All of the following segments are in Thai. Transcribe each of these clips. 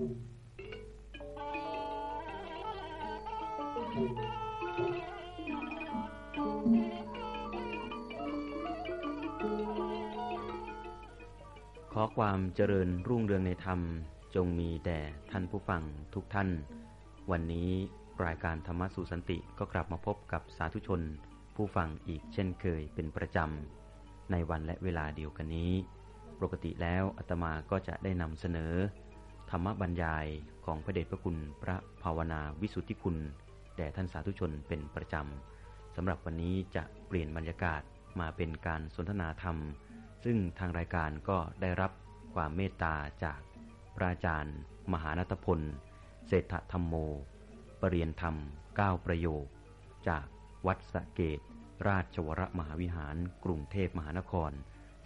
ขอความเจริญรุ่งเรืองในธรรมจงมีแด่ท่านผู้ฟังทุกท่าน วันนี้รายการธรรมสุสันติก็กลับมาพบกับสาธุชน ผู้ฟังอีกเช่นเคยเป็นประจำ ในวันและเวลาเดียวกันนี้ ปกติแล้วอาตมาก็จะได้นำเสนอ ธรรมบรรยายของพระเดชพระคุณพระภาวนาวิสุทธิคุณ แด่ท่านสาธุชนเป็นประจำสำหรับวันนี้จะเปลี่ยนบรรยากาศมาเป็นการสนทนาธรรม ซึ่งทางรายการก็ได้รับความเมตตาจากพระอาจารย์ มหานัตพล เศรษฐธรรมโม ปรริยนธรรม 9 ประโยค จากวัดสะเกต ราชวรมหาวิหารกรุงเทพมหานคร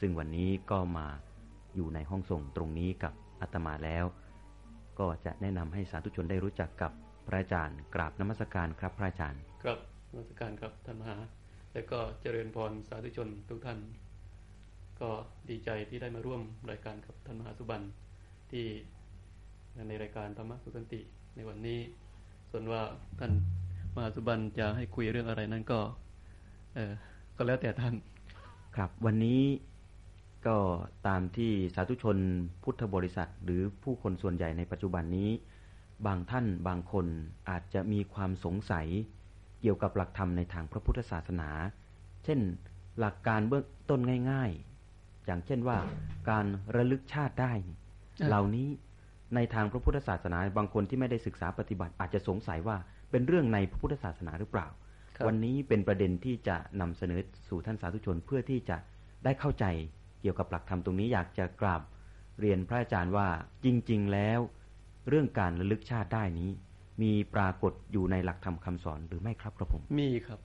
ซึ่งวันนี้ก็มาอยู่ในห้องส่งตรงนี้กับอาตมาแล้ว ก็จะแนะนำให้สาธุชนได้รู้จักกับพระอาจารย์ กราบนมัสการครับพระอาจารย์ ครับนมัสการครับท่านมหา และก็เจริญพรสาธุชนทุกท่าน ก็ดีใจที่ได้มาร่วมรายการกับท่านมหาสุบันที่ในรายการธรรมะสุสันติในวันนี้ ส่วนว่าท่านมหาสุบันจะให้คุยเรื่องอะไรนั้นก็ เออก็แล้วแต่ท่าน ครับวันนี้ ก็ตามที่สาธุชนพุทธบริษัท หรือผู้คนส่วนใหญ่ในปัจจุบันนี้ บางท่านบางคนอาจจะมีความสงสัย เกี่ยวกับหลักธรรมในทางพระพุทธศาสนา เช่น หลักการเบื้องต้นง่าย ๆ อย่างเช่นว่า การระลึกชาติได้นี่อะเหล่านี้ในทางพระพุทธศาสนา บางคนที่ไม่ได้ศึกษาปฏิบัติ อาจจะสงสัยว่าเป็นเรื่องในพระพุทธศาสนาหรือเปล่าครับวันนี้เป็นประเด็นที่จะนำเสนอสู่ท่านสาธุชนเพื่อที่จะได้เข้าใจ เกี่ยวกับหลักธรรมตรงนี้อยากจะกราบเรียนพระอาจารย์ว่าจริง ๆ แล้ว เรื่องการระลึกชาติได้นี้ มีปรากฏอยู่ในหลักธรรมคำสอนหรือไม่ครับครับผม มีครับ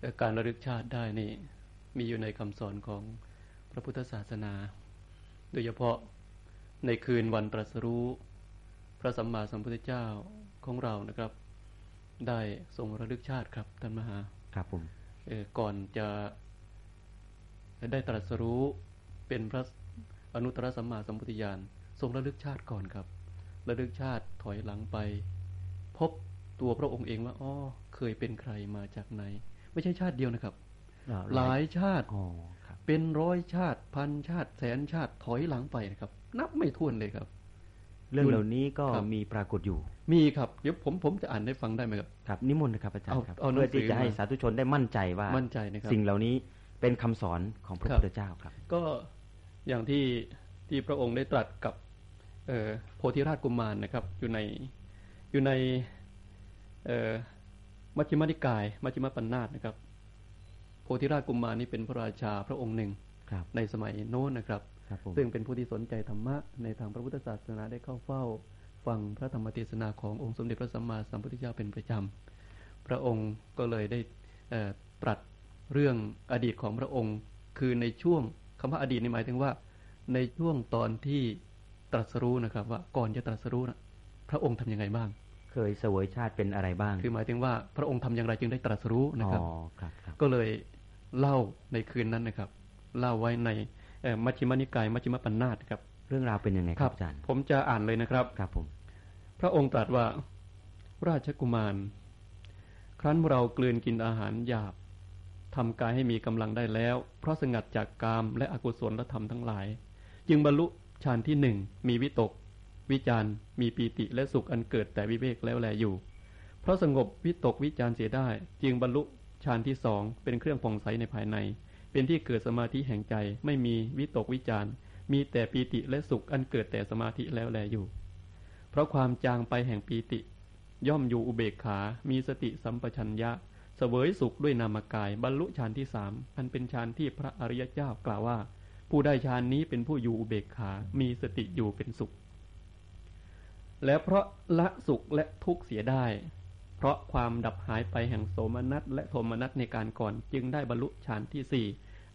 แต่การระลึกชาติได้นี่ มีอยู่ในคำสอนของพระพุทธศาสนา โดยเฉพาะในคืนวันตรัสรู้ พระสัมมาสัมพุทธเจ้าของเรานะครับ ได้ทรงระลึกชาติครับท่านมหาครับผมเอ่อก่อนจะ ได้ตรัสรู้เป็นพระอนุตตรสัมมาสัมพุทธญาณทรงระลึกชาติก่อนครับระลึกชาติถอยหลังไป พบตัวพระองค์เองว่าอ๋อเคยเป็นใครมาจากไหน ไม่ใช่ชาติเดียวนะครับ หลายชาติอ๋อครับเป็นร้อยชาติพันชาติแสนชาติถอยหลังไปนะครับ นับไม่ถ้วนเลยครับ เรื่องเหล่านี้ก็ครับมีปรากฏอยู่ มีครับเดี๋ยวผมผมจะอ่านให้ฟังได้ไหมครับครับนิมนต์นะครับอาจารย์เอาครับเอาหนังเพื่อที่สือจะให้มาสาธุชนได้มั่นใจว่ามั่นใจนะครับสิ่งเหล่านี้ เป็นคำสอนของพระครับพุทธเจ้าครับ ก็อย่างที่ที่พระองค์ได้ตรัสกับเอ่อโพธิราชกุมารนะครับ อยู่ในอยู่ในเอ่อมัชฌิมานิกายมัชฌิมปัญนาตนะครับ โพธิราชกุมารนี่เป็นพระราชาพระองค์หนึ่งครับในสมัยโน้นนะครับครับผมซึ่งเป็นผู้ที่สนใจธรรมะในทางพระพุทธศาสนาได้เข้าเฝ้าฟังพระธรรมเทศนาขององค์สมเด็จพระสัมมาสัมพุทธเจ้าเป็นประจำ พระองค์ก็เลยได้เอ่อตรัส เรื่องอดีตของพระองค์ คือในช่วงคำว่าอดีตนี่หมายถึงว่า ในช่วงตอนที่ตรัสรู้นะครับว่าก่อนจะตรัสรู้นะพระองค์ทำยังไงบ้าง เคยเสวยชาติเป็นอะไรบ้าง คือหมายถึงว่าพระองค์ทำอย่างไรจึงได้ตรัสรู้นะครับอ๋อครับครับ ก็เลยเล่าในคืนนั้นนะครับ เล่าไว้ในเอ่อมัชฌิมานิกายมัชฌิมปัญนาตครับ เรื่องราวเป็นยังไงครับอาจารย์ผมจะอ่านเลยนะครับครับผม พระองค์ตรัสว่าราชกุมาร ครั้นเรากลืนกินอาหารหยาบ ทำกายให้มีกำลังได้แล้ว เพราะสงัดจากกามและอกุศลและธรรมทั้งหลาย จึงบรรลุฌานที่หนึ่งมีวิตก วิจารมีปีติและสุขอันเกิดแต่วิเวกแล้วแลอยู่ เพราะสงบวิตกวิจารเสียได้ จึงบรรลุฌานที่สองเป็นเครื่องผ่องใสในภายใน เป็นที่เกิดสมาธิแห่งใจไม่มีวิตกวิจารมีแต่ปีติและสุขอันเกิดแต่สมาธิแล้วแลอยู่ เพราะความจางไปแห่งปีติ ย่อมอยู่อุเบกขา มีสติสัมปชัญญะ เสวยสุขด้วยนามกาย บรรลุฌานที่สามอันเป็นฌานที่พระอริยเจ้ากล่าวว่า ผู้ได้ฌานนี้เป็นผู้อยู่อุเบกขา มีสติอยู่เป็นสุข และเพราะละสุขและทุกข์เสียได้ เพราะความดับหายไปแห่งโสมนัสและโทมนัสในการก่อนจึงได้บรรลุฌานที่สี่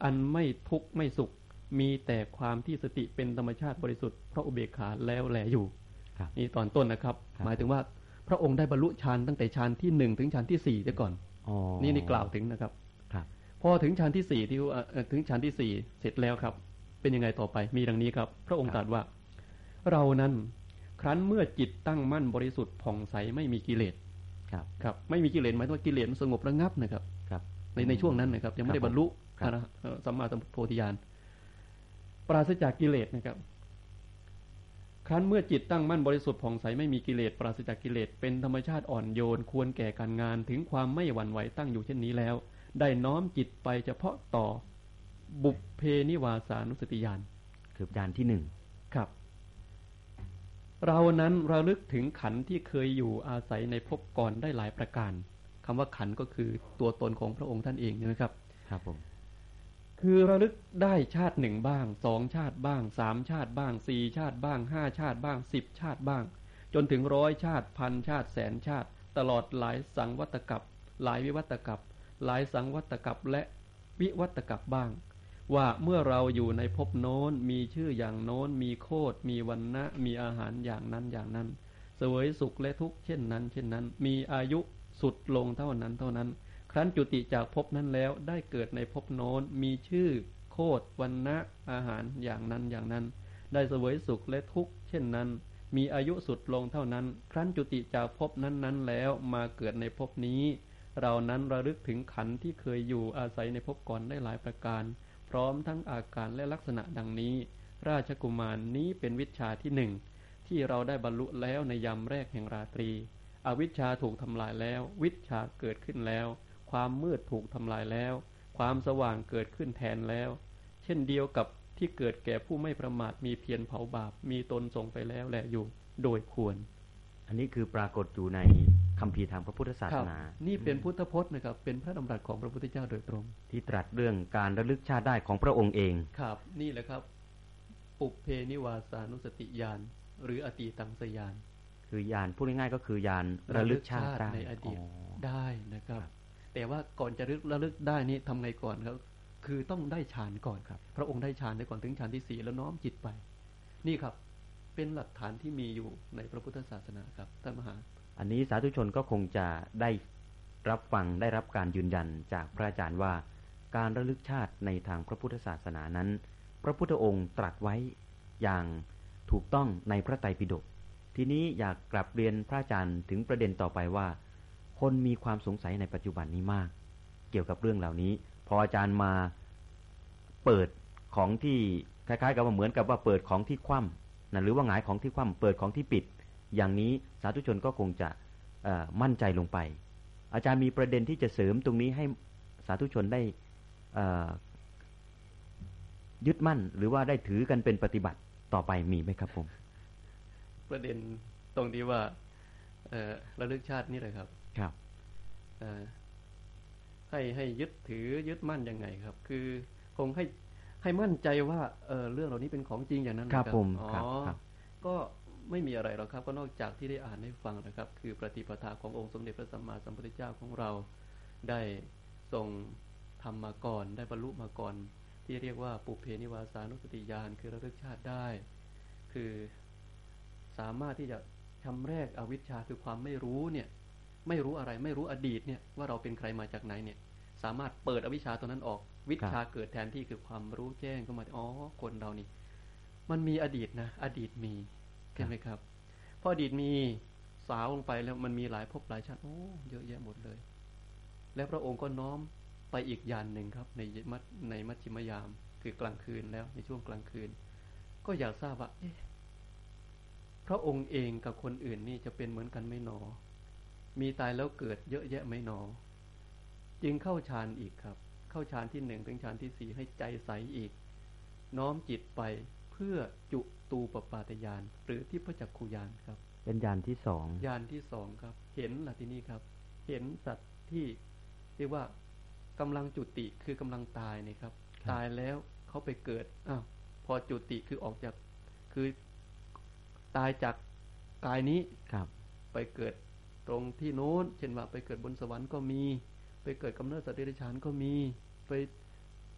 อันไม่ทุกข์ไม่สุข มีแต่ความที่สติเป็นธรรมชาติบริสุทธิ์เพราะอุเบกขาแล้วแลอยู่ครับนี่ตอนต้นนะครับครับ หมายถึงว่าพระองค์ได้บรรลุฌานตั้งแต่ฌานที่หนึ่งถึงฌานที่สี่เสียก่อนอ๋อ นี่นี่กล่าวถึงนะครับครับ พอถึงฌานที่สี่ที่ว่าเอ่อถึงฌานที่สี่เสร็จแล้วครับ เป็นยังไงต่อไป มีดังนี้ครับ พระองค์ตรัสว่า เรานั้นครั้นเมื่อจิตตั้งมั่นบริสุทธิ์ผ่องใสไม่มีกิเลสครับ ครับ ไม่มีกิเลสหมายถึงว่ากิเลสมันสงบระงับนะครับ ครับ ในในช่วงนั้นนะครับ ยังไม่ได้บรรลุครับอรหัตเอ่อสัมมาสัมโพธิญาณปราศจากกิเลสนะครับ ครั้นเมื่อจิตตั้งมั่นบริสุทธิ์ผ่องใสไม่มีกิเลสปราศจากกิเลสเป็นธรรมชาติอ่อนโยน ควรแก่การงานถึงความไม่หวั่นไหวตั้งอยู่เช่นนี้แล้ว ได้น้อมจิตไปเฉพาะต่อบุพเพนิวาสานุสติญาณคือญาณที่หนึ่งครับ เรานั้นระลึกถึงขันธ์ที่เคยอยู่อาศัยในภพก่อนได้หลายประการคำว่าขันธ์ก็คือตัวตนของพระองค์ท่านเองนะครับ ครับผม คือระลึกได้ชาติหนึ่งบ้างสองชาติบ้างสามชาติบ้างสี่ชาติบ้างห้าชาติบ้างสิบชาติบ้าง จนถึงร้อยชาติพันชาติแสนชาติ ตลอดหลายสังวัตกับ หลายวิวัตกับ หลายสังวัตกับและวิวัตกับบ้าง ว่าเมื่อเราอยู่ในภพโน้นมีชื่ออย่างโน้น มีโคดมีวันนะมีอาหารอย่างนั้นอย่างนั้น เสวยสุขและทุกข์เช่นนั้น เช่นนั้น มีอายุสุดลงเท่านั้นเท่านั้น ครั้นจุติจากภพนั้นแล้วได้เกิดในภพโน้นมีชื่อ โคดวันนะอาหารอย่างนั้นอย่างนั้น ได้เสวยสุขและทุกข์เช่นนั้น มีอายุสุดลงเท่านั้น ครั้นจุติจากภพนั้นๆแล้วมาเกิดในภพนี้ เรานั้นระลึกถึงขันที่เคยอยู่อาศัยในภพก่อนได้หลายประการ พร้อมทั้งอาการและลักษณะดังนี้ ราชกุมารนนี้เป็นวิชาที่หนึ่งที่เราได้บรรลุแล้วในยามแรกแห่งราตรี อวิชชาถูกทำลายแล้ว วิชชาเกิดขึ้นแล้ว ความมืดถูกทำลายแล้ว ความสว่างเกิดขึ้นแทนแล้ว เช่นเดียวกับที่เกิดแก่ผู้ไม่ประมาทมีเพียรเผาบาป มีตนส่งไปแล้วแลอยู่โดยควร อันนี้คือปรากฏอยู่ในคัมภีร์ทางพระพุทธศาสนา นี่เป็นพุทธพจน์นะครับ เป็นพระดำรัสของพระพุทธเจ้าโดยตรง ที่ตรัสเรื่องการระลึกชาติได้ของพระองค์เอง ครับ นี่แหละครับ ปุเพนิวาสานุสติญาณหรืออตีตังสยาน คือยานพูดง่ายๆก็คือยานระลึกชาติได้ในอดีตอ๋อได้นะครับครับ แต่ว่าก่อนจะระลึกระลึกได้นี่ทำไงก่อนครับ คือต้องได้ฌานก่อนครับ พระองค์ได้ฌานได้ก่อนถึงฌานที่สี่แล้วน้อมจิตไป นี่ครับ เป็นหลักฐานที่มีอยู่ในพระพุทธศาสนาครับท่านมหา อันนี้สาธุชนก็คงจะได้รับฟังได้รับการยืนยันจากพระอาจารย์ว่า การระลึกชาติในทางพระพุทธศาสนานั้น พระพุทธองค์ตรัสไว้อย่างถูกต้องในพระไตรปิฎกทีนี้อยากกลับเรียนพระอาจารย์ถึงประเด็นต่อไปว่า คนมีความสงสัยในปัจจุบันนี้มาก เกี่ยวกับเรื่องเหล่านี้ พออาจารย์มาเปิดของที่คล้ายๆ กับว่าเหมือนกับว่าเปิดของที่คว่ำนะหรือว่าหงายของที่คว่ำเปิดของที่ปิด อย่างนี้สาธุชนก็คงจะมั่นใจลงไป อาจารย์มีประเด็นที่จะเสริมตรงนี้ให้สาธุชนได้ยึดมั่น หรือว่าได้ถือกันเป็นปฏิบัติต่อไปมีไหมครับผม ประเด็นตรงที่ว่าระลึกชาตินี่เลยครับ ครับเอ่อให้ให้ยึดถือยึดมั่นยังไงครับ คือคงให้ให้มั่นใจว่าเออเรื่องเหล่านี้เป็นของจริงอย่างนั้นครับนะผมอ๋อครับครับก็ไม่มีอะไรหรอกครับ ก็นอกจากที่ได้อ่านให้ฟังนะครับ คือปฏิปทาขององค์สมเด็จพระสัมมาสัมพุทธเจ้าของเราได้ทรงทำมาก่อน ได้บรรลุมาก่อน ที่เรียกว่าปุเพนิวาสานุสติญาณคือระลึกชาติได้ คือสามารถที่จะชำแรกอวิชชาคือความไม่รู้เนี่ย ไม่รู้อะไร ไม่รู้อดีตเนี่ยว่าเราเป็นใครมาจากไหนเนี่ย สามารถเปิดอวิชชาตัวนั้นออก วิชาเกิดแทนที่คือความรู้แจ้งเข้ามาอ๋อคนเรานี่ มันมีอดีตนะ อดีตมีใช่ไหมครับพออดีตมีสาวลงไปแล้วมันมีหลายภพหลายชาติโอ้เยอะแยะหมดเลย แล้วพระองค์ก็น้อมไปอีกยานหนึ่งครับ ในมัดในมัชชิมยาม คือกลางคืนแล้วในช่วงกลางคืน ก็อยากทราบว่าเอ๊ะพระองค์เองกับคนอื่นนี่จะเป็นเหมือนกันไหมหนอ มีตายแล้วเกิดเยอะแยะไหมหนอ จึงเข้าฌานอีกครับ เข้าฌานที่หนึ่งถึงฌานที่สี่ให้ใจใสอีก น้อมจิตไปเพื่อจุตูปปาตยาน หรือที่พระจักขุยานครับ เป็นยานที่สองยานที่สองครับ เห็นล่ะที่นี่ครับ เห็นสัตว์ที่เรียกว่ากำลังจุติคือกำลังตายนี่ครับ ตายแล้วเขาไปเกิดอ้าวพอจุติคือออกจากคือตายจากกายนี้ครับ ไปเกิด ตรงที่โน้นเช่นว่าไปเกิดบนสวรรค์ก็มี ไปเกิดกำเนิดสัตว์เดรัจฉานก็มี ไป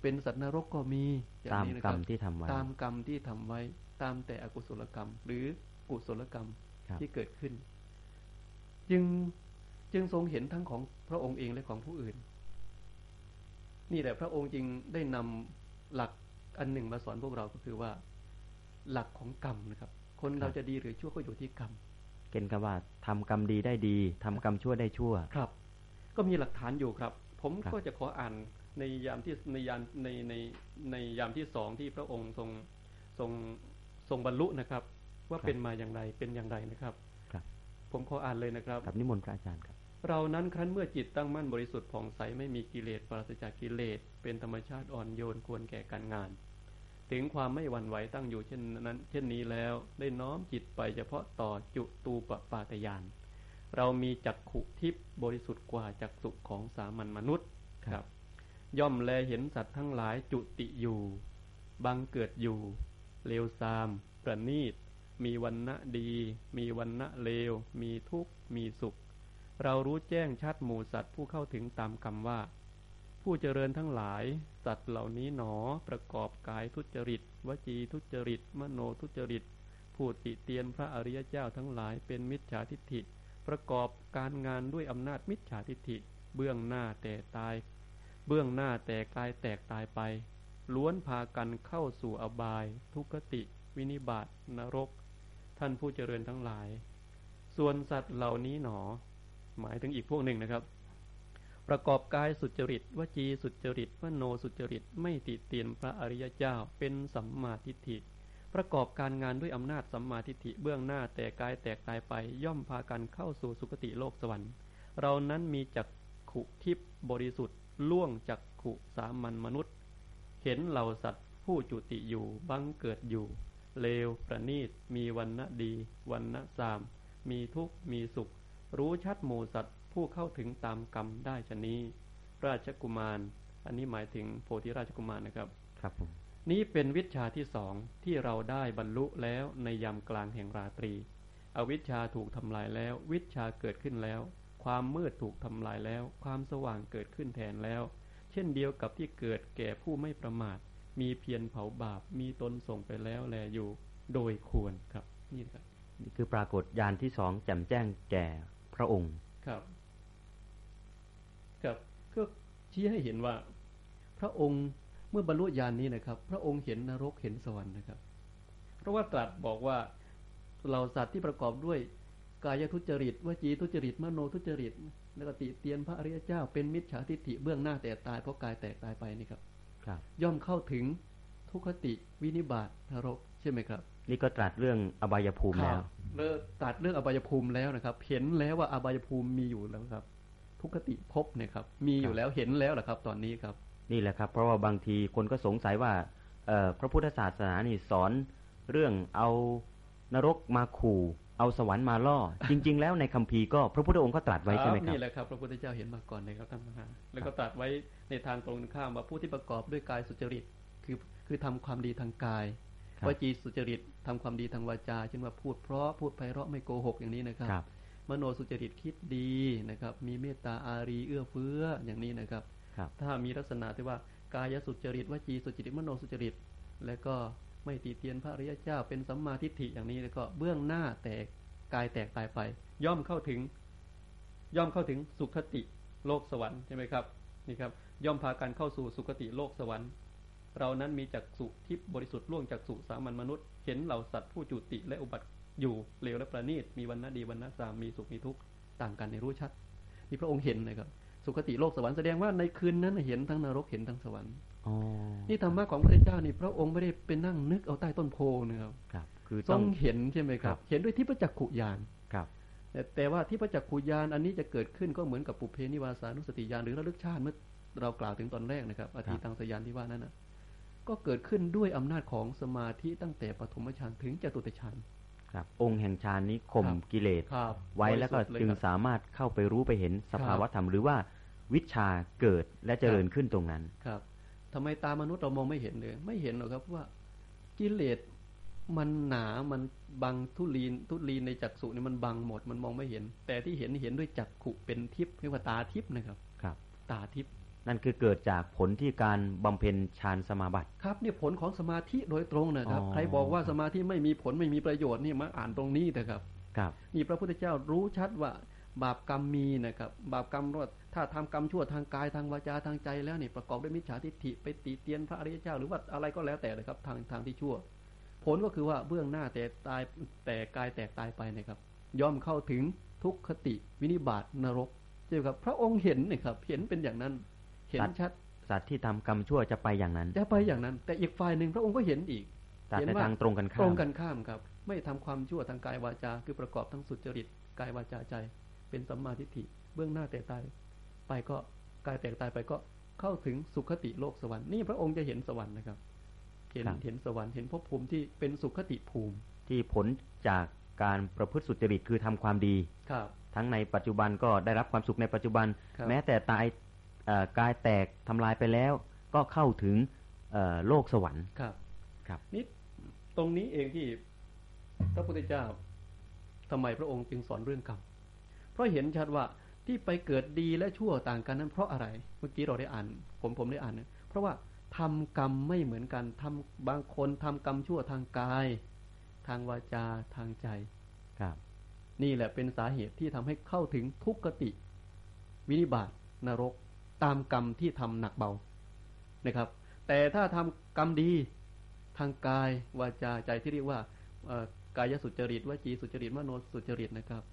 เป็นสัตว์นรกก็มีอย่างตามนี้นะกครรัรบมที่ทำไว้ตามกรรมที่ทำไว้ ตามแต่อกุศลกรรม หรือกุศลกรรมครับที่เกิดขึ้น จึงจึงทรงเห็นทั้งของพระองค์เองและของผู้อื่น นี่แหละพระองค์จึงได้นำหลักอันหนึ่งมาสอนพวกเราก็คือว่า หลักของกรรมนะครับ คนเราจะดีหรือชั่วก็อยู่ที่กรรม เกณฑ์กับว่าทำกรรมดีได้ดีทำกรรมชั่วได้ชั่ว ครับ ก็มีหลักฐานอยู่ครับ ผมครับก็จะขออ่านในยามที่ในยามในในในยามที่สองที่พระองค์ทรงทรงทรงบรรลุนะครับ ว่าเป็นมาอย่างไรเป็นอย่างไรนะครับ ครับ ผมขออ่านเลยนะครับกับนิมนต์พระอาจารย์ครับ เรานั้นครั้นเมื่อจิตตั้งมั่นบริสุทธิ์ผ่องใสไม่มีกิเลสปราศจากกิเลสเป็นธรรมชาติอ่อนโยนควรแก่การงาน ถึงความไม่หวั่นไหวตั้งอยู่เช่นนั้น เช่นนี้แล้วได้น้อมจิตไปเฉพาะต่อจุตูปปาตยาน เรามีจักขุทิพย์บริสุทธิ์กว่าจักสุของสามัญมนุษย์ครับ ย่อมแลเห็นสัตว์ทั้งหลายจุติอยู่บังเกิดอยู่ เลวซาม ประณีต มีวันณะดี มีวันณะเลว มีทุกข์ มีสุข เรารู้แจ้งชัดหมู่สัตว์ผู้เข้าถึงตามคำว่า ผู้เจริญทั้งหลายสัตว์เหล่านี้หนอประกอบกายทุจริต วจีทุจริต มโนทุจริตผู้ติเตียนพระอริยเจ้าทั้งหลายเป็นมิจฉาทิฏฐิ ประกอบการงานด้วยอำนาจมิจฉาทิฏฐิ เบื้องหน้าแต่ตาย เบื้องหน้าแต่กายแตกตายไป ล้วนพากันเข้าสู่อบาย ทุกขติ วินิบาตนรก ท่านผู้เจริญทั้งหลาย ส่วนสัตว์เหล่านี้หนอ หมายถึงอีกพวกหนึ่งนะครับ ประกอบกายสุจริตวจีสุจริตมโนสุจริตไม่ติเตียนพระอริยเจ้าเป็นสัมมาทิฏฐิประกอบการงานด้วยอำนาจสัมมาทิฏฐิเบื้องหน้าแต่กายแตกตายไปย่อมพากันเข้าสู่สุคติโลกสวรรค์ เรานั้นมีจักขุทิพบริสุทธิ์ล่วงจักขุสามัญมนุษย์ เห็นเหล่าสัตว์ผู้จุติอยู่บังเกิดอยู่ เลวประณีตมีวันณะดีวันณะสาม มีทุกข์มีสุข รู้ชัดหมู่สัตว์ ผู้เข้าถึงตามกรรมได้ชะนี้ ราชกุมาร อันนี้หมายถึงโพธิราชกุมารนะครับ ครับผมนี้เป็นวิชาที่สองที่เราได้บรรลุแล้วในยามกลางแห่งราตรี อวิชชาถูกทำลายแล้ว วิชาเกิดขึ้นแล้ว ความมืดถูกทำลายแล้ว ความสว่างเกิดขึ้นแทนแล้ว เช่นเดียวกับที่เกิดแก่ผู้ไม่ประมาท มีเพียรเผาบาป มีตนส่งไปแล้วแลอยู่ โดยควรครับ นี่นะครับนี่คือปรากฏยานที่สองแจ่มแจ้งแก่พระองค์ ครับครับ ก็ชี้ให้เห็นว่า พระองค์เมื่อบรรลุญาณนี้นะครับ พระองค์เห็นนรกเห็นสวรรค์นะครับ เพราะว่าตรัสบอกว่าเราสัตว์ที่ประกอบด้วยกายทุจริตวจีทุจริตมโนทุจริตแล้วก็ติเตียนพระอริยเจ้า เป็นมิจฉาทิฏฐิเบื้องหน้าแต่ตายเพราะกายแตกตายไปนี่ครับ ครับ ย่อมเข้าถึงทุกขติวินิบาตนรกใช่ไหมครับ นี่ก็ตรัสเรื่องอบายภูมิแล้วเลิกตัดเรื่องอบายภูมิแล้วนะครับ เห็นแล้วว่าอบายภูมิมีอยู่แล้วครับ ทุกขติภพเนี่ยครับ มีอยู่แล้วเห็นแล้วแหละครับ ตอนนี้ครับ นี่แหละครับ เพราะว่าบางทีคนก็สงสัยว่าเอ่อพระพุทธศาสนานี่สอนเรื่องเอานรกมาขู่ เอาสวรรค์มาล่อ จริง ๆ แล้วในคัมภีร์ก็พระพุทธองค์ก็ตรัสไว้ใช่ไหมครับนี่แหละครับ พระพุทธเจ้าเห็นมาก่อนนะครับท่านมหาแล้วก็ตรัสไว้ในทางตรงกันข้ามว่าผู้ที่ประกอบด้วยกายสุจริตคือคือทำความดีทางกายครับวจีสุจริตทำความดีทางวาจาเช่นว่าพูดเพราะพูดไพเราะไม่โกหกอย่างนี้นะครับครับ มโนสุจริตคิดดีนะครับ มีเมตตาอารีเอื้อเฟื้ออย่างนี้นะครับครับถ้ามีลักษณะที่ว่ากายสุจริตวจีสุจริตมโนสุจริต แล้วก็ไม่ตีเตียนพระอริยเจ้าเป็นสัมมาทิฏฐิอย่างนี้แล้วก็เบื้องหน้าแตกกายแตกตายไป ย่อมเข้าถึง ย่อมเข้าถึงสุขติโลกสวรรค์ใช่ไหมครับนี่ครับย่อมพากันเข้าสู่สุคติโลกสวรรค์ เรานั้นมีจักสุทิพย์บริสุทธิ์ล่วงจากสุสามัญมนุษย์ เห็นเหล่าสัตว์ผู้จุติและอุบัติ อยู่เลวและประณีตมีวันณะดีวันณะสามมีสุขมีทุกข์ต่างกันในรู้ชัดนี่พระองค์เห็นนะครับสุคติโลกสวรรค์แสดงว่าในคืนนั้นเห็นทั้งนรกเห็นทั้งสวรรค์อ๋อนี่ธรรมะของพระเจ้านี่พระองค์ไม่ได้ไปนั่งนึกเอาใต้ต้นโพนะครับครับ คือทต้รองงเห็นใช่ไหมครัครับบเห็นด้วยที่ประจักขุญาณครับแต่แต่ว่าที่ประจักขุญาณอันนี้จะเกิดขึ้นก็เหมือนกับปุเพนิวาสานุสติญาณหรือระลึกชาติเมื่อเรากล่าวถึงตอนแรกนะครับอธิตังสยานที่ว่านั้นนะก็เกิดขึ้นด้วยอำนาจของสมาธิตั้งแต่ปฐมฌานถึงจตุตฌาน ครับ องค์แห่งฌานนี้ข่มครับกิเลสครับไว้แล้วก็บริสุทธิ์เยจึงครับสามารถเข้าไปรู้ไปเห็นสภาวะครับธรรมหรือว่าวิชาเกิดและเจริญขึ้นตรงนั้น ครับทำไมตามนุษย์เรามองไม่เห็นเลย ไม่เห็นหรอกครับว่ากิเลสมันหนา มันบังทุลีนทุลีนในจักษุนี่มันบังหมด มันมองไม่เห็น แต่ที่เห็นเห็นด้วยจักขุเป็นทิพย์เรียกว่าตาทิพย์นะครับ ครับ ตาทิพย์ นั่นคือเกิดจากผลที่การบำเพ็ญฌานสมาบัติครับเนี่ยผลของสมาธิโดยตรงนะครับอ๋อใครบอกว่าสมาธิไม่มีผลไม่มีประโยชน์นี่มาอ่านตรงนี้นะครับครับนี่พระพุทธเจ้ารู้ชัดว่าบาปกรรมมีนะครับ บาปกรรมว่าถ้าทำกรรมชั่วทางกายทางวาจาทางใจแล้วนี่ประกอบด้วยมิจฉาทิฏฐิไปตีเตียนพระอริยเจ้า หรือว่าอะไรก็แล้วแต่เลยครับทางทางที่ชั่ว ผลก็คือว่าเบื้องหน้าแต่ตายแต่กายแตกตายไปนะครับ ย่อมเข้าถึงทุกขติวินิบาตนรกใช่ไหมครับ พระองค์เห็นนะครับเห็นเป็นอย่างนั้น เห็นชัดสัตว์ที่ทำกรรมชั่วจะไปอย่างนั้น จะไปอย่างนั้น แต่อีกฝ่ายหนึ่งพระองค์ก็เห็นอีกแต่เห็นในว่าทางตรงกันตข้ารงมกันข้ามครับ ไม่ทำความชั่วทางกายวาจา คือประกอบทั้งสุจริตกายวาจาใจ เป็นสัมมาทิฏฐิเบื้องหน้าแต่ตายไปก็กายแตกตายไปก็เข้าถึงสุขติโลกสวรรค์นี่พระองค์จะเห็นสวรรค์นะครับ เห็นครับเห็นสวรรค์เห็นภพภูมิที่เป็นสุขติภูมิ ที่ผลจากการประพฤติสุจริตคือทำความดีครับ ทั้งในปัจจุบันก็ได้รับความสุขในปัจจุบันครับแม้แต่ตายเอ่อ กายแตกทำลายไปแล้ว ก็เข้าถึงเอ่อโลกสวรรค์ครับ ครับนี่ตรงนี้เองที่พระพุทธเจ้าทำไมพระองค์จึงสอนเรื่องกรรมเพราะเห็นชัดว่าที่ไปเกิดดีและชั่วต่างกันนั้นเพราะอะไรเมื่อกี้เราได้อ่าน ผมผมได้อ่านนะเพราะว่าทำกรรมไม่เหมือนกันทำบางคนทำกรรมชั่วทางกาย ทางวาจาทางใจครับ นี่แหละเป็นสาเหตุที่ทำให้เข้าถึงทุกขติ วินิบาตนรก ตามกรรมที่ทำหนักเบานะครับ แต่ถ้าทำกรรมดีทางกายวาจาใจที่เรียกว่าเอ่อกายสุจริตวจีสุจริตมโนสุจริตนะครับ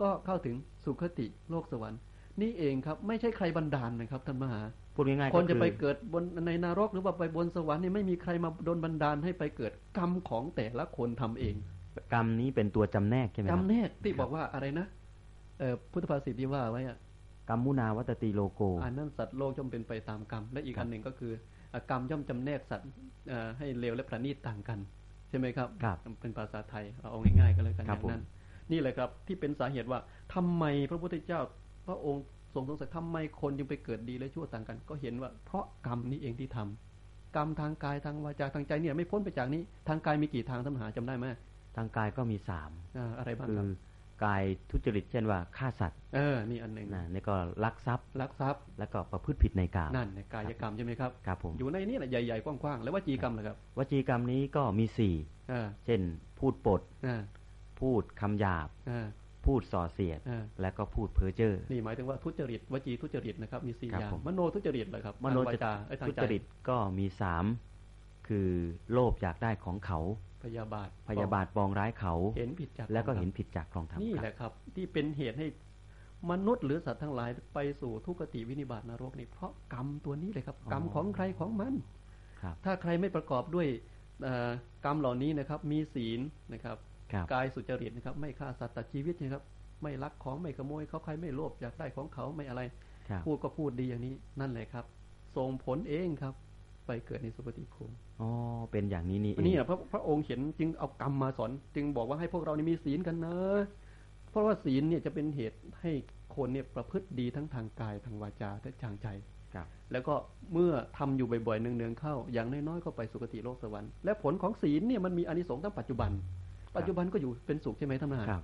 ก็เข้าถึงสุขติโลกสวรรค์นี่เองครับ ไม่ใช่ใครบันดาลนะครับท่านมหาพูดง่ายๆคนจะก็ไปคือเกิดบนในนรกหรือว่าไปบนสวรรค์นี่ไม่มีใครมาโดนบันดาลให้ไปเกิดกรรมของแต่ละคนทำเอง กรรมนี้เป็นตัวจำแนกใช่ไหมครับจำแนกที่บอกว่าอะไรนะเอ่อพุทธภาษิตที่ว่าไว้อะ กรรมมุนาวัตติโลโกอันนั้นสัตว์โลกย่อมเป็นไปตามกรรม และอีกครับอันหนึ่งก็คืออะกรรมย่อมจำแนกสัตว์เอ่อให้เลวและประณีตต่างกัน ใช่ไหมครับครับเป็นภาษาไทยเราเอาง่ายๆกันเลยกันอครับย่างนั้น นี่แหละครับที่เป็นสาเหตุว่าทำไมพระพุทธเจ้า พระองค์ทรงสงสัยทำไมคนจึงไปเกิดดีและชั่วต่างกัน ก็เห็นว่าเพราะกรรมนี้เองที่ทำกรรมทางกายทางวาจาทางใจเนี่ยไม่พ้นไปจากนี้ ทางกายมีกี่ทางท่านมหาจำได้ไหมทางกายก็มีสามอ่าอะไรบ้างคืคอรับ กายทุจริตเช่นว่าฆ่าสัตว์เออนี่อันหนึ่งนะนี่ก็ลักทรัพย์ลักทรัพย์ แล้วก็ประพฤติผิดในกามนั่นเนี่ยกายกรรมใช่ไหมครับครับผมอยู่ในนี่แหละใหญ่ๆกว้างๆแล้ววจีกรรมเหรอครับวจีกรรมนี้ก็มีสี่อ่าเช่น พูดปดอ่าพูดคำหยาบอ่าพูดส่อเสียดอ่าและก็พูดเพ้อเจ้อนี่หมายถึงว่าทุจริตวจีทุจริตนะครับมีสี่ครับอย่างผมมโนทุจริตเหรอครับมโนทางวาจาเอ้ยทางทุใจจริตก็มีสาม คือโลภอยากได้ของเขา พยาบาทพยาบาทปองร้ายเขาเห็นผิดจากแล้วก็ความเห็นผิดจากครองธรรมนี่ครับแหละครับ ที่เป็นเหตุให้มนุษย์หรือสัตว์ทั้งหลายไปสู่ทุกขติวินิบาตนรกนี่เพราะกรรมตัวนี้เลยครับ กรรมของใครของมันครับถ้าใครไม่ประกอบด้วยเอ่อกรรมเหล่านี้นะครับ มีศีลนะครับครับกายสุจริตนะครับ ไม่ฆ่าสัตว์ตัดชีวิตนะครับ ไม่ลักของไม่ขโมยเขาใครไม่โลภอยากได้ของเขาไม่อะไรครับพูดก็พูดดีอย่างนี้นั่นแหละครับ ส่งผลเองครับ ไปเกิดในสุคติภูมิอ๋อเป็นอย่างนี้นี่เองนี่พระพระองค์เห็นจึงเอากรรมมาสอน จึงบอกว่าให้พวกเรานี่มีศีลกันนะเพราะว่าศีลเนี่ยจะเป็นเหตุให้คนเนี่ยประพฤติดีทั้งทางกายทางวาจาและทางใจครับแล้วก็เมื่อทำอยู่บ่อยๆเนืองๆเข้า อย่างน้อยๆก็ไปสุคติโลกสวรรค์และผลของศีลเนี่ยมันมีอานิสงส์ตั้งปัจจุบัน ปัจจุบันก็อยู่เป็นสุขใช่ไหมท่านมหาครับ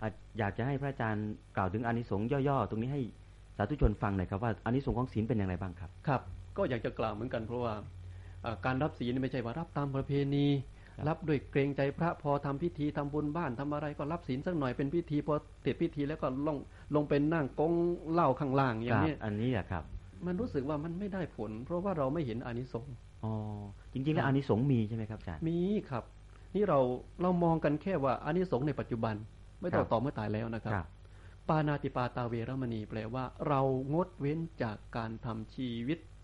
อะอยากจะให้พระอาจารย์กล่าวถึงอานิสงส์ย่อๆตรงนี้ให้สาธุชนฟังหน่อยครับว่าอานิสงส์ของศีลเป็นอย่างไรบ้างครับ ครับ ก็อยากจะกล่าวเหมือนกันเพราะว่าอ่าการรับศีลนี่ไม่ใช่ว่ารับตามประเพณีครับรับด้วยเกรงใจพระพอทำพิธีทำบุญบ้านทำอะไรก็รับศีลสักหน่อยเป็นพิธีพอเสร็จพิธีแล้วก็ลงลงเป็นนั่งกงเหล่าข้างล่างอย่างนี้ครับอันนี้แหละครับ มันรู้สึกว่ามันไม่ได้ผล เพราะว่าเราไม่เห็นอานิสงส์อ๋อจริงๆแล้วอานิสงส์มีใช่ไหมครับอาจารย์มีครับ นี่เราเรามองกันแค่ว่าอานิสงส์ในปัจจุบันไม่ต้อครังบต่อเมื่อตายแล้วนะครับครับปานาติปาตาเวรมณีแปลว่า เรางดเว้นจากการทำชีวิตอ่า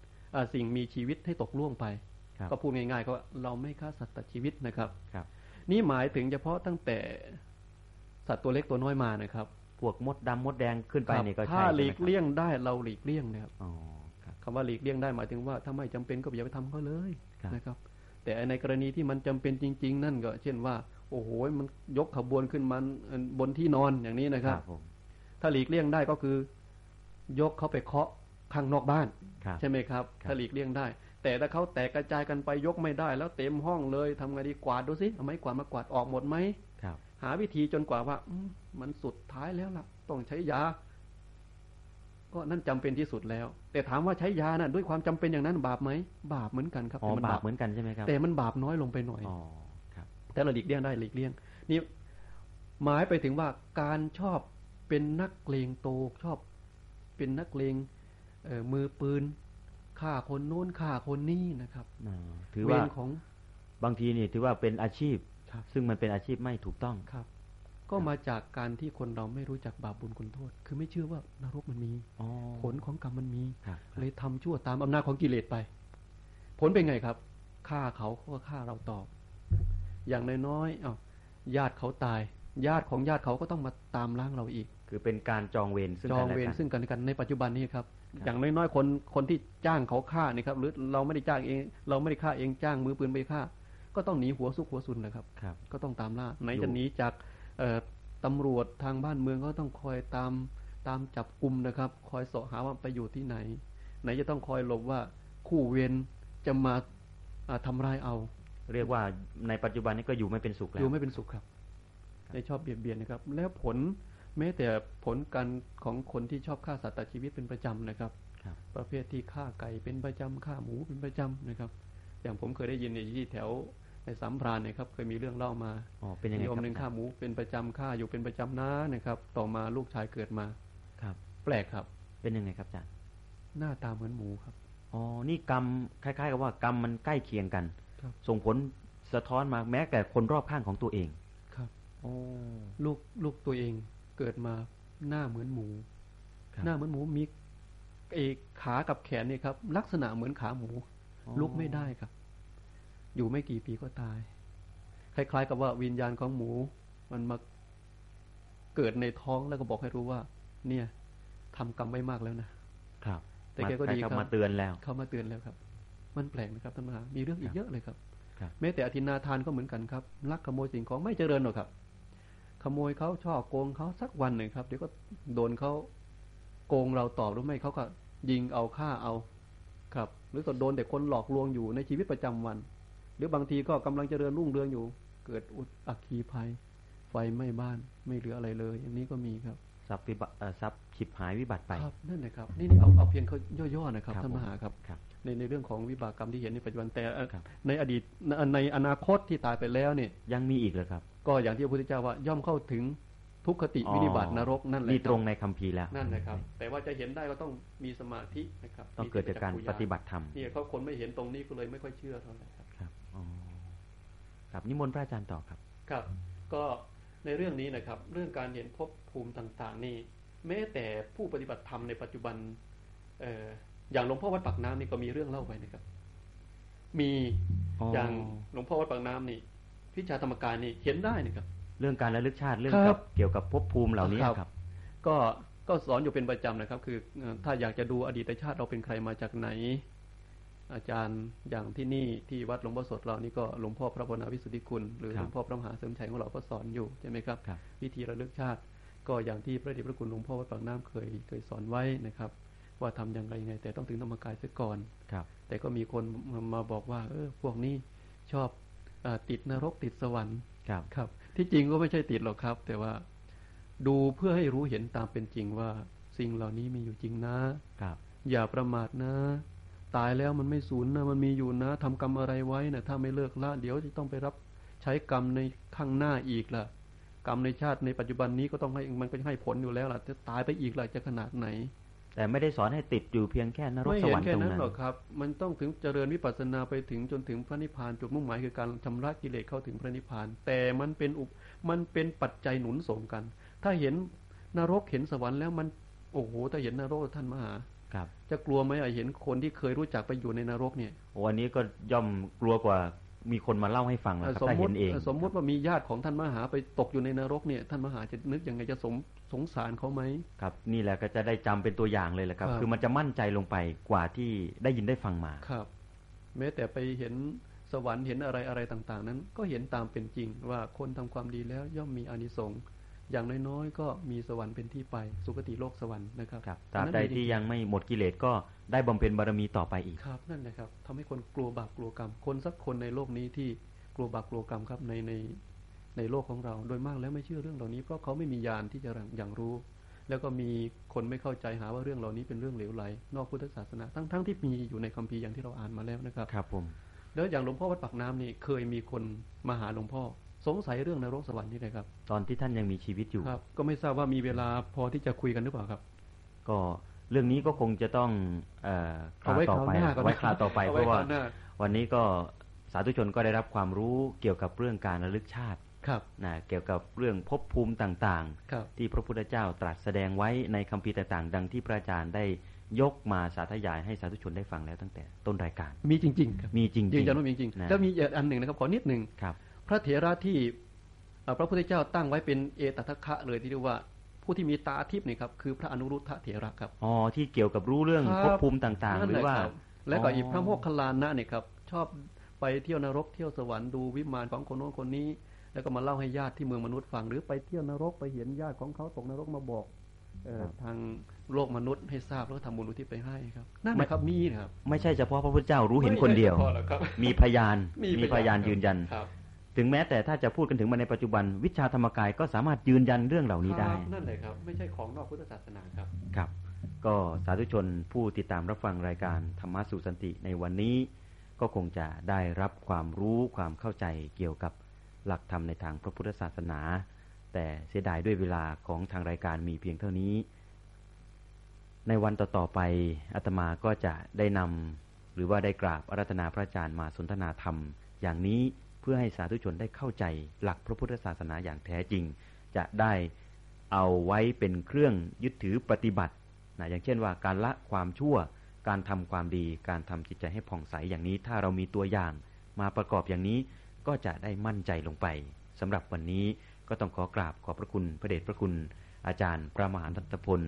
สิ่งมีชีวิตให้ตกล่วงไปครับก็พูดง่ายๆก็ว่าเราไม่ฆ่าสัตว์ตัดชีวิตนะครับครับ นี่หมายถึงเฉพาะตั้งแต่สัตว์ตัวเล็กตัวน้อยมานะครับพวกมดดำมดแดงขึ้นไปครับนี่ก็ใช่ถ้าใช่ไมหลีกครับเลี่ยงได้เราหลีกเลี่ยงนะครับอ๋อครับคำว่าหลีกเลี่ยงได้หมายถึงว่าถ้าไม่จำเป็นก็อย่าไปทำเขาเลยครับนะครับ แต่ในกรณีที่มันจำเป็นจริง ๆ นั่นก็ เช่นว่า โอ้โหมันยกขบวนขึ้นมาบนที่นอนอย่างนี้นะครับผมถ้าหลีกเลี่ยงได้ก็คือ ยกเขาไปเคาะ ข้างนอกบ้านครับใช่ไหมครับครับถ้าหลีกเลี่ยงได้ แต่ถ้าเขาแตกกระจายกันไปยกไม่ได้ แล้วเต็มห้องเลยทำไงดีกวาดดูสิเอาไม้กวาดมากวาดออกหมดไหมครับหาวิธีจนกว่าว่าอืมมันสุดท้ายแล้วล่ะ ต้องใช้ยา ก็นั่นจำเป็นที่สุดแล้ว แต่ถามว่าใช้ยานะ่ะด้วยความจำเป็นอย่างนั้นบาปไหมบาปเหมือนกันครับอ๋อแต่มันบาปเหมือนกันใช่ไหมครับแต่มันบาปน้อยลงไปหน่อยอ๋อครับ แต่เราหลีกเลี่ยงได้หลีกเลี่ยงนี่หมายไปถึงว่าการชอบเป็นนักเลงโตชอบเป็นนักเลงเอ่อ มือปืนฆ่าคนโน้นฆ่าคนนี้นะครับอ๋อถือเวว่ารของบางทีนี่ถือว่าเป็นอาชีพครับซึ่งมันเป็นอาชีพไม่ถูกต้องครับ ก็มาจากการที่คนเราไม่รู้จักบาปบุญคุณโทษ คือไม่เชื่อว่านรกมันมีอ๋อผลของกรรมมันมีครับเลยทำชั่วตามอำนาจของกิเลสไป ผลเป็นไงครับฆ่าเขาเขาก็ฆ่าเราตอบ อย่างน้อยๆเอ้าญาติเขาตาย ญาติของญาติเขาก็ต้องมาตามล้างเราอีก คือเป็นการจองเวรซึ่งจกัอนงและเวรกันซึ่งกันและกันในปัจจุบันนี้ครับครับ อย่างน้อยๆคนคนที่จ้างเขาฆ่านี่ครับ หรือเราไม่ได้จ้างเอง เราไม่ได้ฆ่าเองจ้างมือปืนไปฆ่า ก็ต้องหนีหัวซุกหัวซุนนะครับครับ ก็ต้องตามล่าไหนอยู่จะหนีจากเอ่อตำรวจทางบ้านเมืองก็ต้องคอยตามตามจับกลุ่มนะครับ คอยเสาะหาว่าไปอยู่ที่ไหน ไหนจะต้องคอยหลบว่าคู่เวรจะมาอ่าทำร้ายเอา เรียกว่าในปัจจุบันนี้ก็อยู่ไม่เป็นสุขแล้อวยู่ไม่เป็นสุขครับในชอบเบียดเบียนนะครับ แล้วผล แม้แต่ผลการของคนที่ชอบฆ่าสัตว์ตัดชีวิตเป็นประจำนะครับครับ ประเภทที่ฆ่าไก่เป็นประจำฆ่าหมูเป็นประจำนะครับ อย่างผมเคยได้ยินในที่แถวในสามพรานนะครับเคยมีเรื่องเล่ามาอ๋อเป็นยังไงมีคอรัมบหนึ่งฆ่าหมูเป็นประจำฆ่าอยู่เป็นประจำนะนะครับ ต่อมาลูกชายเกิดมาครับ แปลกครับ เป็นยังไงครับอาจารย์หน้าตาเหมือนหมูครับอ๋อนี่กรรมคล้าย ๆ กับว่ากรรมมันใกล้เคียงกันครับส่งผลสะท้อนมาแม้แต่คนรอบข้างของตัวเองครับโอ้ลูกลูกตัวเอง เกิดมาหน้าเหมือนหมูครับหน้าเหมือนหมูมีเอขากับแขนเนี่ยครับ ลักษณะเหมือนขาหมูอ๋อลุกไม่ได้ครับ อยู่ไม่กี่ปีก็ตาย คล้าย ๆ กับว่าวิญญาณของหมู มันมาเกิดในท้องแล้วก็บอกให้รู้ว่า เนี่ยทำกรรมไว้มากแล้วนะครับ แต่แกก็ดีมาครับมาเตือนแล้ว เขามาเตือนแล้วครับ มันแปลกนะครับท่านมหามีเรื่องอีครักบเยอะเลยครับครับแม้แต่อธินาทานก็เหมือนกันครับลักขโมยสิ่งของไม่เจริญหรอกครับ ขโมยเขาช่อโกงเขาสักวันหนึ่งครับ เดี๋ยวก็โดนเขาโกงเราตอบหรือไม่เขาก็ยิงเอาฆ่าเอาครับ หรือก็โดนแต่คนหลอกลวงอยู่ในชีวิตประจำวัน หรือบางทีก็กำลังเจริญรุ่งเรืองอยู่ เกิดอุดอัคคีภัย ไฟไหม้บ้านไม่เหลืออะไรเลยอย่างนี้ก็มีครับทรัพย์วิบัติเอ่อทรัพย์ฉิบหายวิบัติไปครับนั่นนะครับ นี่นี่เอาเอาเพียงเขาย่อๆนะครับครับท่านผมมหาครับครับในในเรื่องของวิบากกรรมที่เห็นในปัจจุบันแต่เอ่อครับในอดีตในในอนาคตที่ตายไปแล้วเนี่ยยังมีอีกเลยครับ ก็อย่างที่พระพุทธเจ้าว่าย่อมเข้าถึงทุกขติอ๋อวินิบาตนรกนั่นแหละนี่ตรงคบในคัมภีร์แล้วนั่นนะครับ แต่ว่าจะเห็นได้ก็ต้องมีสมาธินะครับต้องเกิดจากการมีปฏิบัติธรรมเนี่ยเขาคนไม่เห็นตรงนี้ก็เลยไม่ค่อยเชื่อเท่าไหร่ครับครับอ๋อครับนิมนต์พระอาจารย์ต่อครับ ครับ ก็ในเรื่องนี้นะครับ เรื่องการเห็นภพภูมิต่างๆ นี่แม้แต่ผู้ปฏิบัติธรรมในปัจจุบันเอ่ออย่างหลวงพ่อวัดปากน้ำนี่ก็มีเรื่องเล่าไว้นะครับ มีอ๋อออย่างหลวงพ่อวัดปากน้ำนี่ พิชาธรรมกายนี่เห็นได้นะครับ เรื่องการระลึกชาติเรื่องครักับบเกี่ยวกับภพภูมิเหล่านี้ครับครับ ก็ก็สอนอยู่เป็นประจำนะครับ คือเอ่อถ้าอยากจะดูอดีตชาติเราเป็นใครมาจากไหน อาจารย์อย่างที่นี่ที่วัดหลวงพ่อสดเรานี่ก็หลวงพ่อพระพนาวิสุทธิคุณหรือครัหบลวงพ่อพระมหาเสริมชัยของเราก็สอนอยู่ใช่ไหมครับครับวิธีระลึกชาติ ก็อย่างที่พระเดชพระคุณหลวงพ่อวัดปากน้ำเคยเคยสอนไว้นะครับ ว่าทำอย่างไรยังไง แต่ต้องถึงธรรมกายเสียก่อนครับ แต่ก็มีคนมามาบอกว่า เออพวกนี้ชอบอา ติดนรกติดสวรรค์ครับครับ ที่จริงก็ไม่ใช่ติดหรอกครับ แต่ว่าดูเพื่อให้รู้เห็นตามเป็นจริงว่า สิ่งเหล่านี้มีอยู่จริงนะครับ อย่าประมาทนะ ตายแล้วมันไม่สูญนะมันมีอยู่นะทำกรรมอะไรไว้นะถ้าไม่เลิกละเดี๋ยวจะต้องไปรับใช้กรรมในข้างหน้าอีกล่ะ กรรมในชาติในปัจจุบันนี้ก็ต้องให้มันก็ให้ผลอยู่แล้วล่ะจะตายไปอีกล่ะจะขนาดไหน แต่ไม่ได้สอนให้ติดอยู่เพียงแค่นรกไม่สเห็วนรรค์แค่ตรงนั้นนั้นหรอกครับ มันต้องถึงเจริญวิปัสสนาไปถึงจนถึงพระนิพพานจุดมุ่งหมายคือการชำระกิเลสเข้าถึงพระนิพพาน แต่มันเป็นอุปมันเป็นปัจจัยหนุนส่งกัน ถ้าเห็นนรกเห็นสวรรค์แล้วมันโอ้โหถ้าเห็นนรกท่านมหาครับ จะกลัวไหมอะเห็นคนที่เคยรู้จักไปอยู่ในนรกเนี่ยโอ้อันนี้ก็ย่อมกลัวกว่ามีคนมาเล่าให้ฟังแล้วครับสมถ้ามติเห็นเองสมมติว่ามีญาติของท่านมหาไปตกอยู่ในนรกเนี่ยท่านมหาจะนึกยังไงจะสง สงสารเขาไหมครับ นี่แหละก็จะได้จำเป็นตัวอย่างเลยแหละครับครับ คือมันจะมั่นใจลงไปกว่าที่ได้ยินได้ฟังมาครับ แม้แต่ไปเห็นสวรรค์เห็นอะไรอะไรต่าง ๆ นั้น ก็เห็นตามเป็นจริงว่าคนทำความดีแล้วย่อมมีอานิสงส์อย่างน้อยๆก็มีสวรรค์เป็นที่ไปสุคติโลกสวรรค์นะครับครับตราบอันใดนั้นที่ยังไม่หมดกิเลสก็ได้บำเพ็ญบารมีต่อไปอีกครับ นั่นนะครับทำให้คนกลัวบาปกลัวกรรม คนสักคนในโลกนี้ที่กลัวบาปกลัวกรรมครับในใน ในโลกของเรา โดยมากแล้วไม่เชื่อเรื่องเหล่านี้ เพราะเขาไม่มีญาณที่จะอย่างรู้ แล้วก็มีคนไม่เข้าใจหาว่าเรื่องเหล่านี้เป็นเรื่องเหลวไหล นอกพุทธศาสนา ทั้งทั้งที่มีอยู่ในคัมภีร์อย่างที่เราอ่านมาแล้วนะครับครับผมแล้วอย่างหลวงพ่อวัดปากน้ำนี่เคยมีคนมาหาหลวงพ่อ สงสัยเรื่องนรกสวรรค์นี่นะครับ ตอนที่ท่านยังมีชีวิตอยู่ครับ ก็ไม่ทราบว่ามีเวลาพอที่จะคุยกันหรือเปล่าครับ ก็เรื่องนี้ก็คงจะต้องเอ่อคเอาราวไว้ต่อคราวไปหน้าก่อนไว้คราวต่อไปเอาเพไว้ราะว่าคราวหน้าวันนี้ก็สาธุชนก็ได้รับความรู้เกี่ยวกับเรื่องการระลึกชาติ ครับนะเกี่ยวกับเรื่องภพภูมิต่างครับๆที่พระพุทธเจ้าตรัสแสดงไว้ในคัมภีร์ต่างๆ ดังที่พระอาจารย์ได้ยกมาสาธยายให้สาธุชนได้ฟังแล้วตั้งแต่ต้นรายการ มีจริงๆครับมีจริงๆยืนยันว่ามีจริงนะแล้วมีอีกอันหนึ่งนะครับขอนิดหนึ่งครับพระเถระที่เอ่อพระพุทธเจ้าตั้งไว้เป็นเอตทัคคะเลยที่เรียกว่าผู้ที่มีตาทิพย์นี่ครับคือพระอนุรุทธะเถระครับอ๋อที่เกี่ยวกับรู้เรื่องครัภบพภูมิต่างๆหรือว่านั่นแหละคบแล้วก็อ๋ออีอีกพระโมคคัลลานะเนี่ยครับชอบไปเที่ยวนรกเที่ยวสวรรค์ดูวิมานของคนโน้นคนนี้ แล้วก็มาเล่าให้ญาติที่เมืองมนุษย์ฟังหรือไปเที่ยวนรกไปเห็นญาติของเขาตกนรกมาบอกเอ่อทางโลกมนุษย์ให้ทราบแล้วก็ทำบุญอุทิศไปให้ครับนั่นนะครับมีนะครับ ไม่ใช่เฉพาะพระพุทธเจ้ารู้เห็นคนเดียวไม่ใช่ฉพาะหรอกครับมีพยานมีมีพยานยืนยันครับถึงแม้แต่ถ้าจะพูดกันถึงมาในปัจจุบัน วิชาธรรมกายก็สามารถยืนยันเรื่องเหล่านี้ได้ครับนั่นเลยครับ ไม่ใช่ของนอกพุทธศาสนาครับครับ ก็สาธุชนผู้ติดตามรับฟังรายการธรรมะสู่สันติในวันนี้ ก็คงจะได้รับความรู้ความเข้าใจเกี่ยวกับ หลักธรรมในทางพระพุทธศาสนา แต่เสียดายด้วยเวลาของทางรายการมีเพียงเท่านี้ ในวันต่อๆไปอาตมาก็จะได้นำหรือว่าได้กราบอารัธนาพระอาจารย์มาสนทนาธรรม อย่างนี้เพื่อให้สาธุชนได้เข้าใจหลักพระพุทธศาสนาอย่างแท้จริง จะได้เอาไว้เป็นเครื่องยึดถือปฏิบัตินะอย่างเช่นว่าการละความชั่ว การทำความดี การทำจิตใจให้ผ่องใสอย่างนี้ ถ้าเรามีตัวอย่างมาประกอบอย่างนี้ ก็จะได้มั่นใจลงไปสำหรับวันนี้ก็ต้องขอกราบขอบพระคุณพระเดชพระคุณ อาจารย์พระมหาทัตพล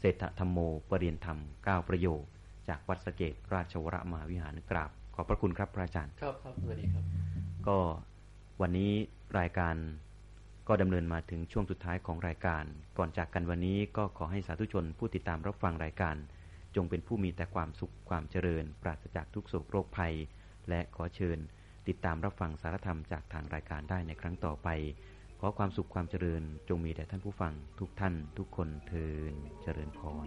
เศรษฐธรรมโมปรริยนธรรมก้าประโยคจากวัดสเกตราชวรมหาวิหารกราบ ขอบพระคุณครับพระอาจารย์ครับครับสวัสดีครับ ก็วันนี้รายการก็ดำเนินมาถึงช่วงสุดท้ายของรายการ ก่อนจากกันวันนี้ก็ขอให้สาธุชนผู้ติดตามรับฟังรายการ จงเป็นผู้มีแต่ความสุขความเจริญ ปราศจากทุกโศกโรคภัย และขอเชิญ ติดตามรับฟังสารธรรมจากทางรายการได้ในครั้งต่อไป ขอความสุขความเจริญจงมีแด่ท่านผู้ฟังทุกท่านทุกคนเทินเจริญพร